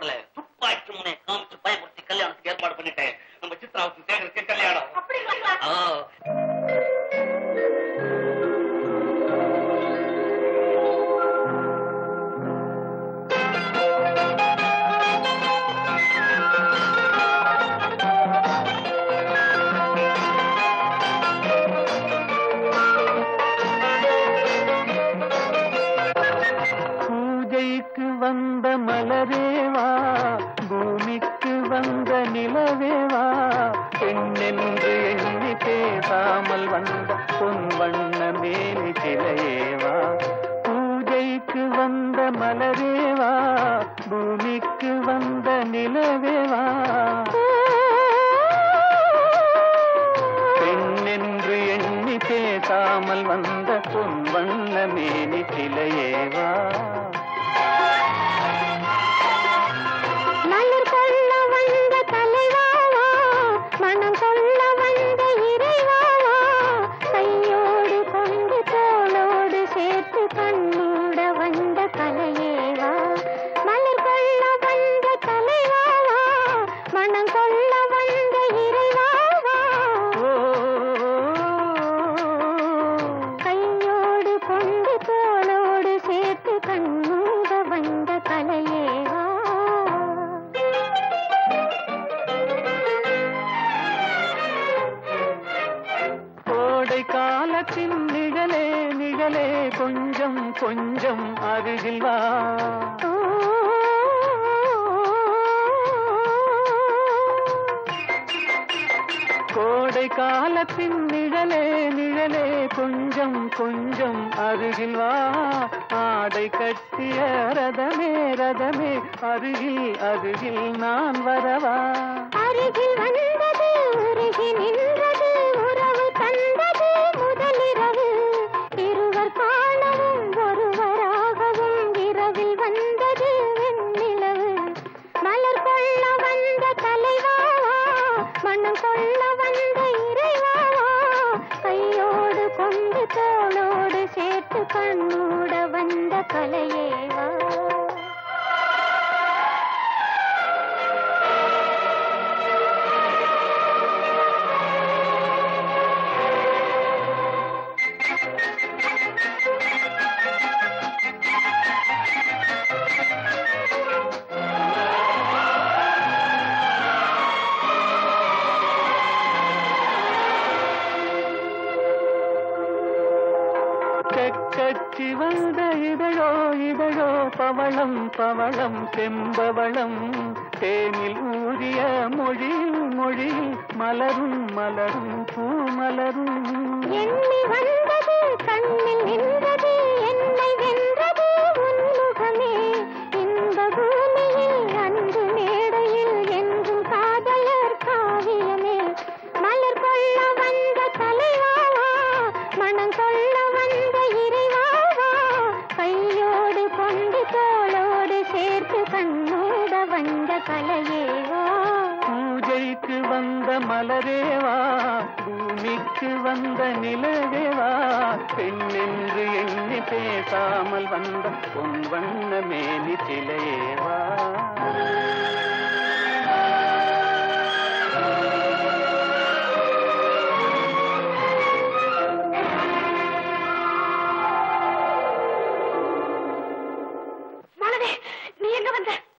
பயப்படல துப்பாக்கி முனை காமிச்சு பயமுறுத்தி கல்யாணத்துக்கு ஏற்பாடு பண்ணிட்டேன். எனக்கு வந்த நிலவேவா? பெண்ணென்று எண்ணி பேசாமல் வந்த பொன் வண்ண மேனி சிலையேவா? காலத்தின் நிழலே நிழலே கொஞ்சம் கொஞ்சம் அருகில் வா. கோடை காலத்தின் நிழலே நிழலே கொஞ்சம் கொஞ்சம் அருகில் வா. ஆடை கட்டிய ரதமே ரதமே அருகில் அருகில் நான் வரவா. அருகில் வந்தது உருகி நின்ற. மனம் கொள்ள வந்த இறைவாவோ கையோடு கொண்டு தோளோடு சேர்த்து கண்ணூட வந்த கலையேவா. கட்சி வந்த இதழோ இதழோ பவளம் பவளம் செம்பவளம். தேனில் ஊறிய மொழியில் மொழியில் மலரும் மலரும் பூமலரும். எண்ணி வந்தது கண்ணில் நின்றது என்னை வென்றது உன்முகமே. இந்த பூமியில் அன்பு மேடையில் என்றும் காதலர் காவியமே. மலர் கொள்ள வந்த தலைவாவா மனம் கொள்ள வந்த கலையேவோ? பூஜைக்கு வந்த மலரேவா? பூமிக்கு வந்த நிலவேவா? பெண்ணென்று எண்ணி பேசாமல் வந்த பொன் வண்ண மேலி சிலையேவா?